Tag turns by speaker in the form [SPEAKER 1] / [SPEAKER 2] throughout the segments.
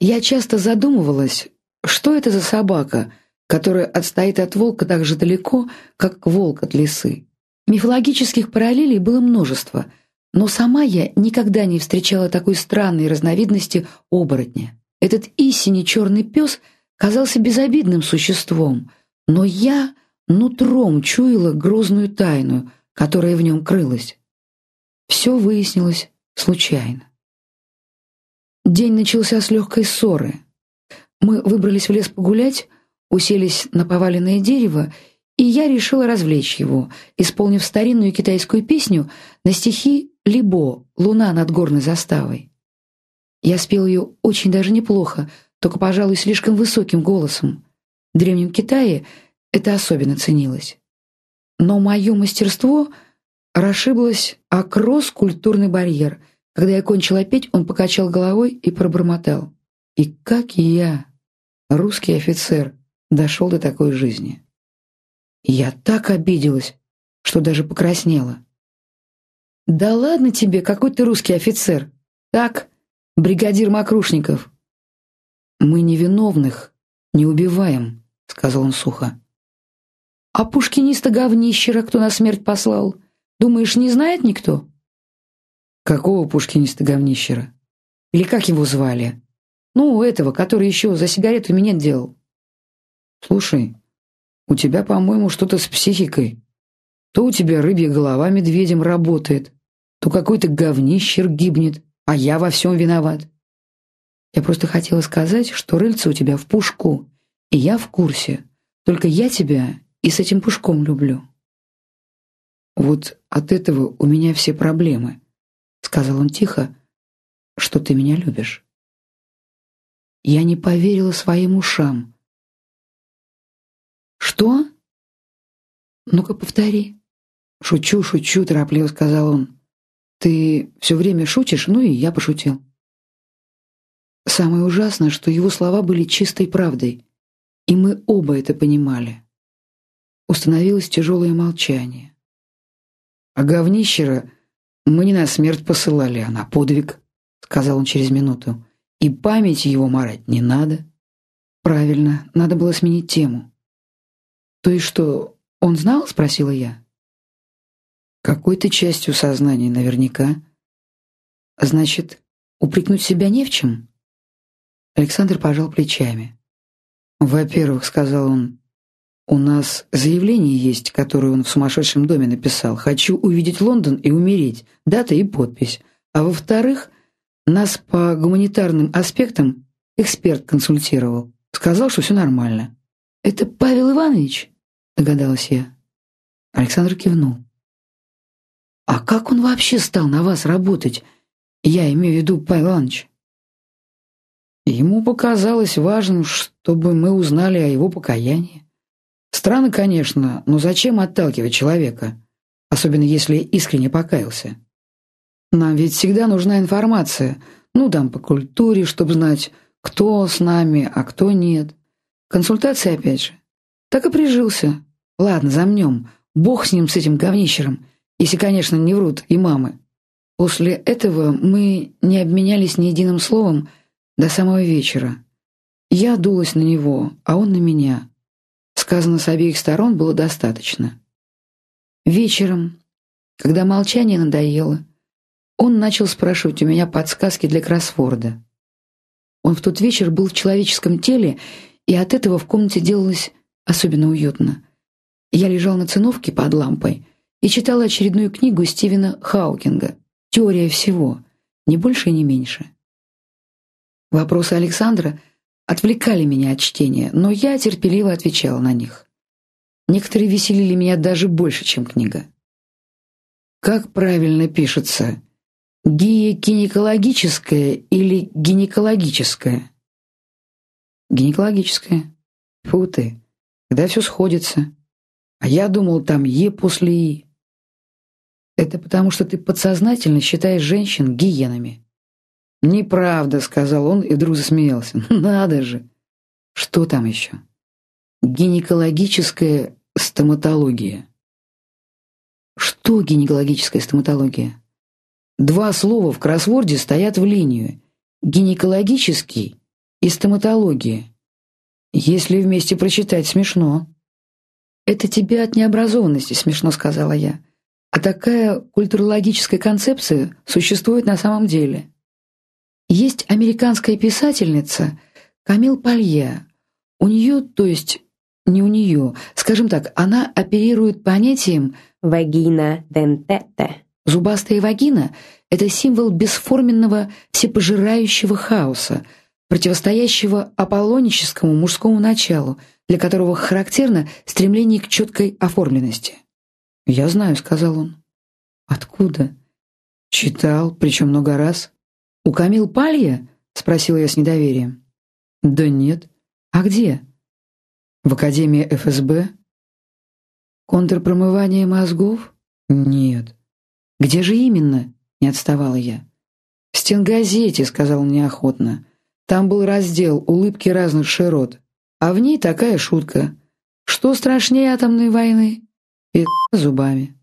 [SPEAKER 1] Я часто задумывалась, что это за собака, которая отстоит от волка так же далеко, как волк от лисы. Мифологических параллелей было множество, но сама я никогда не встречала такой странной разновидности оборотня. Этот истинный черный пес казался безобидным существом, но я нутром чуяла грозную тайну, которая в нем крылась. Все выяснилось случайно. День начался с легкой ссоры. Мы выбрались в лес погулять, уселись на поваленное дерево, и я решила развлечь его, исполнив старинную китайскую песню на стихи Либо «Луна над горной заставой». Я спел ее очень даже неплохо, только, пожалуй, слишком высоким голосом. В Древнем Китае это особенно ценилось. Но мое мастерство расшиблось о кросс-культурный барьер. Когда я кончила петь, он покачал головой и пробормотал. И как я, русский офицер, дошел до такой жизни. Я так обиделась, что даже покраснела. «Да ладно тебе, какой ты русский офицер! Так, бригадир Макрушников!» «Мы невиновных не убиваем», — сказал он сухо. «А пушкиниста-говнищера кто на смерть послал? Думаешь, не знает никто?» «Какого пушкиниста-говнищера? Или как его звали?» Ну, этого, который еще за сигарету меня делал. Слушай, у тебя, по-моему, что-то с психикой. То у тебя рыбья голова медведем работает, то какой-то говнищер гибнет, а я во всем виноват. Я просто хотела сказать, что рыльце у тебя в пушку, и я в курсе. Только я тебя и с этим пушком люблю. Вот от этого у меня все проблемы, сказал он тихо, что ты меня любишь. Я не поверила своим ушам. «Что?» «Ну-ка, повтори». «Шучу, шучу», — торопливо сказал он. «Ты все время шутишь, ну и я пошутил». Самое ужасное, что его слова были чистой правдой, и мы оба это понимали. Установилось тяжелое молчание. «А говнищера мы не на смерть посылали, а на подвиг», — сказал он через минуту. И память его марать не надо. Правильно, надо было сменить тему. То есть что, он знал, спросила я. Какой-то частью сознания наверняка. Значит, упрекнуть себя не в чем? Александр пожал плечами. Во-первых, сказал он, у нас заявление есть, которое он в сумасшедшем доме написал. Хочу увидеть Лондон и умереть. Дата и подпись. А во-вторых, нас по гуманитарным аспектам эксперт консультировал. Сказал, что все нормально. «Это Павел Иванович?» — догадалась я. Александр кивнул. «А как он вообще стал на вас работать? Я имею в виду Павел Иванович». Ему показалось важным, чтобы мы узнали о его покаянии. Странно, конечно, но зачем отталкивать человека, особенно если искренне покаялся? Нам ведь всегда нужна информация, ну, там, по культуре, чтобы знать, кто с нами, а кто нет. Консультация опять же. Так и прижился. Ладно, замнем. Бог с ним, с этим говнищером. Если, конечно, не врут и мамы. После этого мы не обменялись ни единым словом до самого вечера. Я дулась на него, а он на меня. Сказано с обеих сторон было достаточно. Вечером, когда молчание надоело, он начал спрашивать у меня подсказки для кроссворда. Он в тот вечер был в человеческом теле, и от этого в комнате делалось особенно уютно. Я лежал на циновке под лампой и читал очередную книгу Стивена Хаукинга «Теория всего», не больше и не меньше. Вопросы Александра отвлекали меня от чтения, но я терпеливо отвечала на них. Некоторые веселили меня даже больше, чем книга. «Как правильно пишется Гинекологическое или гинекологическое? Гинекологическое. Фу ты. Когда все сходится. А я думал, там «е» после «и». Это потому, что ты подсознательно считаешь женщин гиенами. «Неправда», — сказал он и вдруг засмеялся. «Надо же!» «Что там еще?» «Гинекологическая стоматология». Что гинекологическая стоматология? Два слова в кроссворде стоят в линию. Гинекологический и стоматология. Если вместе прочитать, смешно. «Это тебе от необразованности смешно», — сказала я. «А такая культурологическая концепция существует на самом деле». Есть американская писательница Камил Палье. У нее, то есть не у нее, скажем так, она оперирует понятием
[SPEAKER 2] «вагина дентете».
[SPEAKER 1] Зубастая вагина — это символ бесформенного всепожирающего хаоса, противостоящего аполлоническому мужскому началу, для которого характерно стремление к четкой оформленности. «Я знаю», — сказал он. «Откуда?» «Читал, причем много раз». «У Камил Палья?» — спросила я с недоверием. «Да нет. А где?» «В Академии ФСБ?» «Контрпромывание мозгов?» «Нет». «Где же именно?» — не отставала я. «В стенгазете», — сказал неохотно. «Там был раздел «Улыбки разных широт», а в ней такая шутка. Что страшнее атомной войны?» И зубами.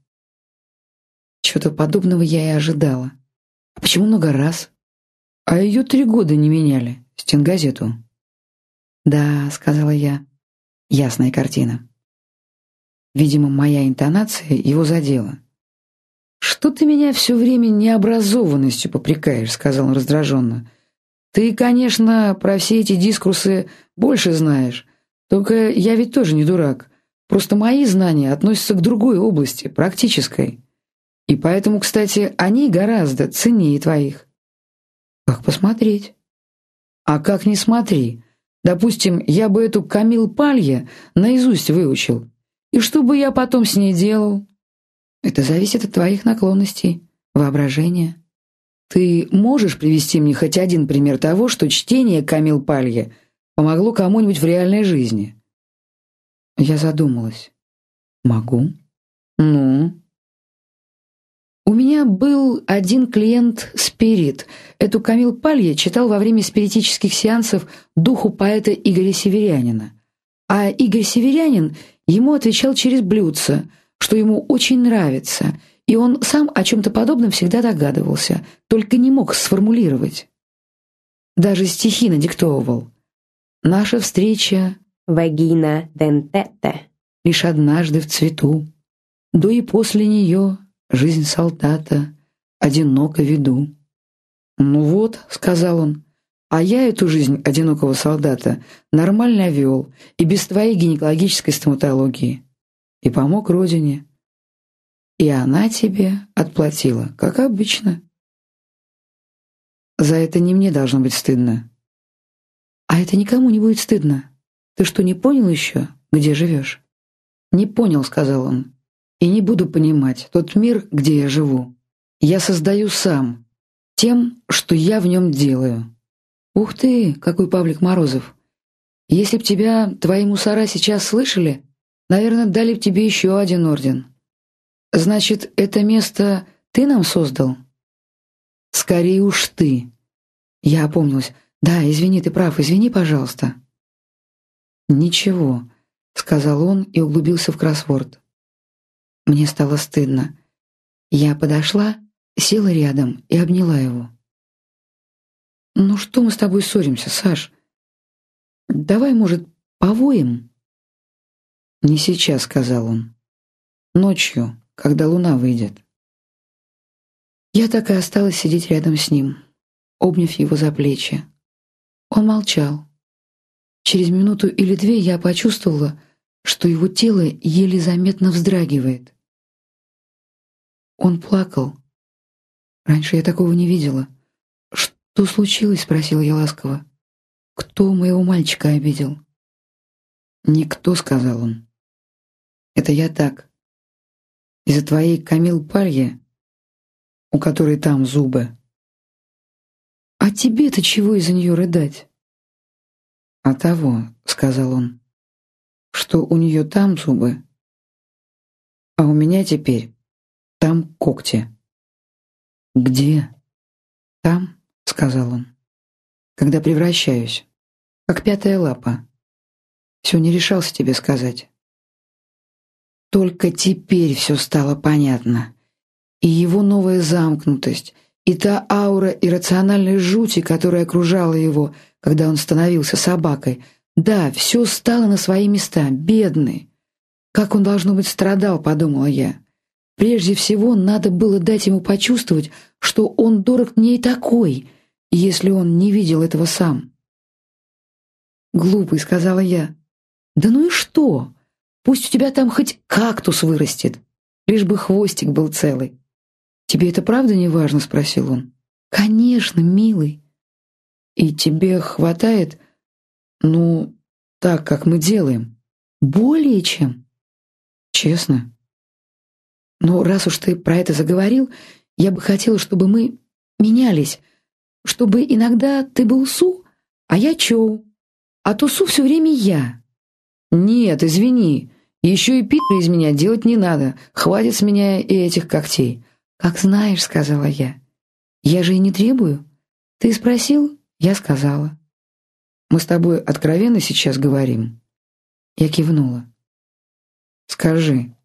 [SPEAKER 1] Чего-то подобного я и ожидала. А почему много раз? А ее три года не меняли, стенгазету. «Да», — сказала я, — «ясная картина». Видимо, моя интонация его задела. «Что ты меня все время необразованностью попрекаешь?» — сказал он раздраженно. «Ты, конечно, про все эти дискурсы больше знаешь, только я ведь тоже не дурак. Просто мои знания относятся к другой области, практической. И поэтому, кстати, они гораздо ценнее твоих. Как посмотреть? А как не смотри. Допустим, я бы эту Камил Палья наизусть выучил. И что бы я потом с ней делал? Это зависит от твоих наклонностей, воображения. Ты можешь привести мне хоть один пример того, что чтение Камил Палья помогло кому-нибудь в реальной жизни? Я задумалась. Могу. Ну? У меня был один клиент «Спирит». Эту Камил Палья читал во время спиритических сеансов духу поэта Игоря Северянина. А Игорь Северянин ему отвечал через блюдце, что ему очень нравится, и он сам о чем-то подобном всегда догадывался, только не мог сформулировать. Даже стихи надиктовывал. «Наша встреча
[SPEAKER 2] «Вагина дентете»
[SPEAKER 1] лишь однажды в цвету, до и после нее жизнь солдата одиноко веду. «Ну вот», — сказал он, — «а я эту жизнь одинокого солдата нормально вел и без твоей гинекологической стоматологии. И помог родине. И она тебе отплатила, как обычно». За это не мне должно быть стыдно. А это никому не будет стыдно. Ты что, не понял еще, где живешь? Не понял, сказал он и не буду понимать тот мир, где я живу. Я создаю сам, тем, что я в нем делаю. Ух ты, какой Павлик Морозов! Если б тебя твои мусора сейчас слышали, наверное, дали б тебе еще один орден. Значит, это место ты нам создал? Скорее уж ты. Я опомнилась. Да, извини, ты прав, извини, пожалуйста. Ничего, сказал он и углубился в кроссворд. Мне стало стыдно. Я подошла, села рядом и обняла его. «Ну что мы с тобой ссоримся, Саш? Давай, может, повоем?» «Не сейчас», — сказал он. «Ночью, когда луна выйдет». Я так и осталась сидеть рядом с ним, обняв его за плечи. Он молчал. Через минуту или две я почувствовала, что его тело еле заметно вздрагивает. Он плакал. Раньше я такого не видела. «Что случилось?» — спросила я ласково. «Кто моего мальчика обидел?» «Никто», — сказал он. «Это я так. Из-за твоей Камил Палья, у которой там зубы». «А тебе-то чего из-за нее рыдать?» «А того», — сказал он, — «что у нее там зубы, а у меня теперь там когти». «Где?» «Там», — сказал он. «Когда превращаюсь, как пятая лапа. Все не решался тебе сказать». Только теперь все стало понятно. И его новая замкнутость, и та аура иррациональной жути, которая окружала его, когда он становился собакой. Да, все стало на свои места, бедный. Как он, должно быть, страдал, подумала я. Прежде всего, надо было дать ему почувствовать, что он дорог мне и такой, если он не видел этого сам. «Глупый», — сказала я. «Да ну и что? Пусть у тебя там хоть кактус вырастет, лишь бы хвостик был целый». «Тебе это правда не важно?» — спросил он. «Конечно, милый». «И тебе хватает, ну, так, как мы делаем?» «Более чем». «Честно?» «Ну, раз уж ты про это заговорил, я бы хотела, чтобы мы менялись, чтобы иногда ты был Су, а я Чоу, а то Су все время я». «Нет, извини, еще и пидора из меня делать не надо, хватит с меня и этих когтей». «Как знаешь», — сказала я. «Я же и не требую. Ты спросил, я сказала». «Мы с тобой откровенно сейчас говорим?» Я кивнула. «Скажи,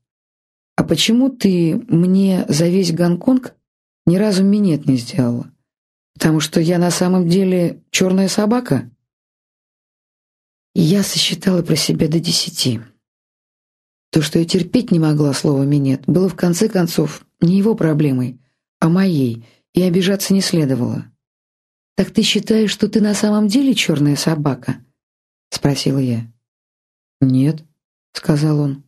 [SPEAKER 1] а почему ты мне за весь Гонконг ни разу минет не сделала? Потому что я на самом деле черная собака?» Я сосчитала про себя до десяти. То, что я терпеть не могла слово «минет», было в конце концов не его проблемой, а моей, и обижаться не следовало. «Так ты считаешь, что ты на самом деле черная собака?» — спросила я. «Нет», — сказал он.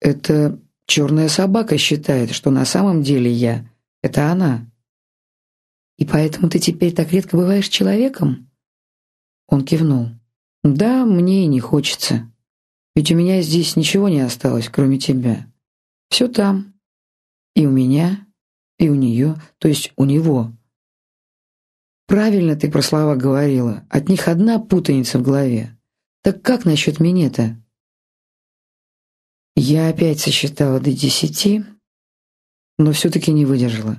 [SPEAKER 1] «Это черная собака считает, что на самом деле я — это она». «И поэтому ты теперь так редко бываешь человеком?» Он кивнул. «Да, мне и не хочется. Ведь у меня здесь ничего не осталось, кроме тебя. Все там, и у меня, и у нее, то есть у него. Правильно ты про слова говорила. От них одна путаница в голове. Так как насчет минета? Я опять сосчитала до десяти, но все-таки не выдержала.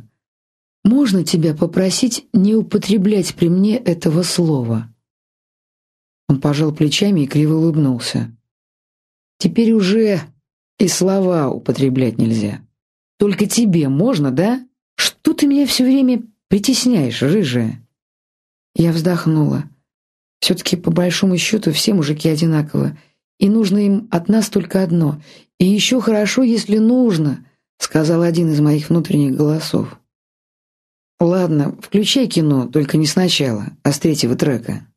[SPEAKER 1] Можно тебя попросить не употреблять при мне этого слова? Он пожал плечами и криво улыбнулся. Теперь уже и слова употреблять нельзя. Только тебе можно, да? Что ты меня все время притесняешь, рыжая?» Я вздохнула. Все-таки, по большому счету, все мужики одинаковы, и нужно им от нас только одно. И еще хорошо, если нужно, сказал один из моих внутренних голосов. Ладно, включай кино, только не сначала, а с третьего трека.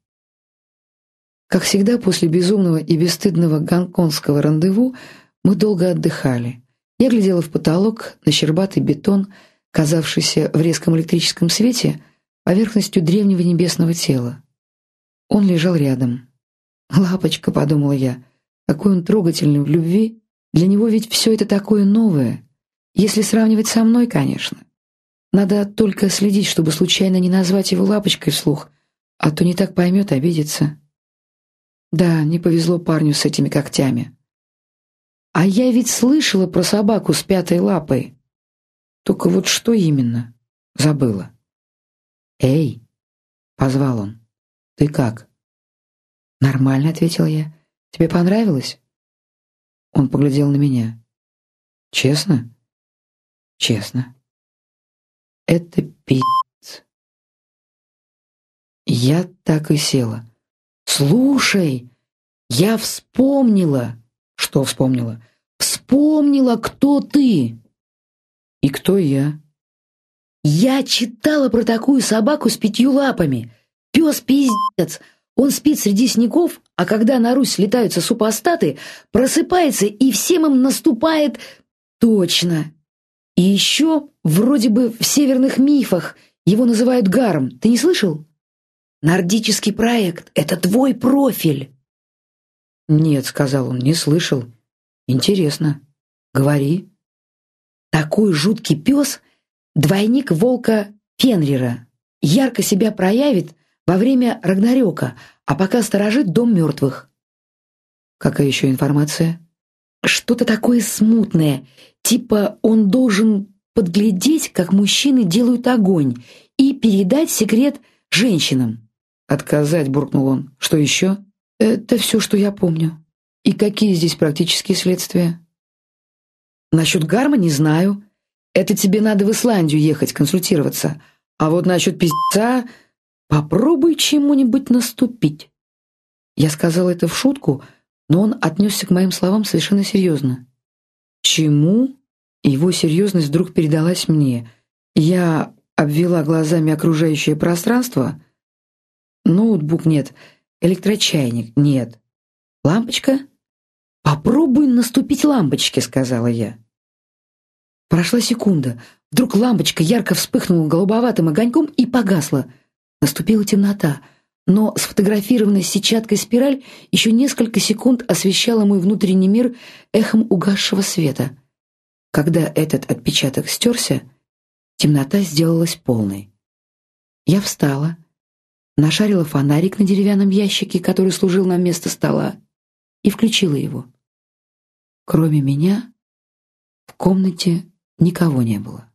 [SPEAKER 1] Как всегда, после безумного и бесстыдного гонконгского рандеву мы долго отдыхали. Я глядела в потолок, на щербатый бетон, казавшийся в резком электрическом свете поверхностью древнего небесного тела. Он лежал рядом. «Лапочка», — подумала я, — «какой он трогательный в любви. Для него ведь все это такое новое. Если сравнивать со мной, конечно. Надо только следить, чтобы случайно не назвать его лапочкой вслух, а то не так поймет, обидится». Да, не повезло парню с этими когтями. А я ведь слышала про собаку с пятой лапой. Только вот что именно? Забыла. «Эй!» — позвал он. «Ты как?» «Нормально», — ответил я. «Тебе понравилось?» Он поглядел на меня. «Честно?» «Честно». «Это пи***ц». Я так и села. «Слушай, я вспомнила!» Что вспомнила? Вспомнила, кто ты. И кто я? Я читала про такую собаку с пятью лапами. Пес пиздец. Он спит среди снегов, а когда на Русь слетаются супостаты, просыпается и всем им наступает точно. И еще, вроде бы в северных мифах, его называют гаром. Ты не слышал? Нордический проект — это твой профиль. «Нет», — сказал он, — «не слышал». «Интересно. Говори». Такой жуткий пес — двойник волка Фенрира. Ярко себя проявит во время Рагнарёка, а пока сторожит дом мертвых. Какая еще информация? Что-то такое смутное, типа он должен подглядеть, как мужчины делают огонь, и передать секрет женщинам. «Отказать», — буркнул он. «Что еще?» Это все, что я помню. И какие здесь практические следствия? Насчет гарма не знаю. Это тебе надо в Исландию ехать консультироваться. А вот насчет пиздца попробуй чему-нибудь наступить. Я сказала это в шутку, но он отнесся к моим словам совершенно серьезно. Чему? Его серьезность вдруг передалась мне. Я обвела глазами окружающее пространство. Ноутбук нет, электрочайник нет. Лампочка? Попробуй наступить лампочке, сказала я. Прошла секунда. Вдруг лампочка ярко вспыхнула голубоватым огоньком и погасла. Наступила темнота, но сфотографированная сетчаткой спираль еще несколько секунд освещала мой внутренний мир эхом угасшего света. Когда этот отпечаток стерся, темнота сделалась полной. Я встала, нашарила фонарик на деревянном ящике, который служил нам место стола, и включила его. Кроме меня в комнате никого не было.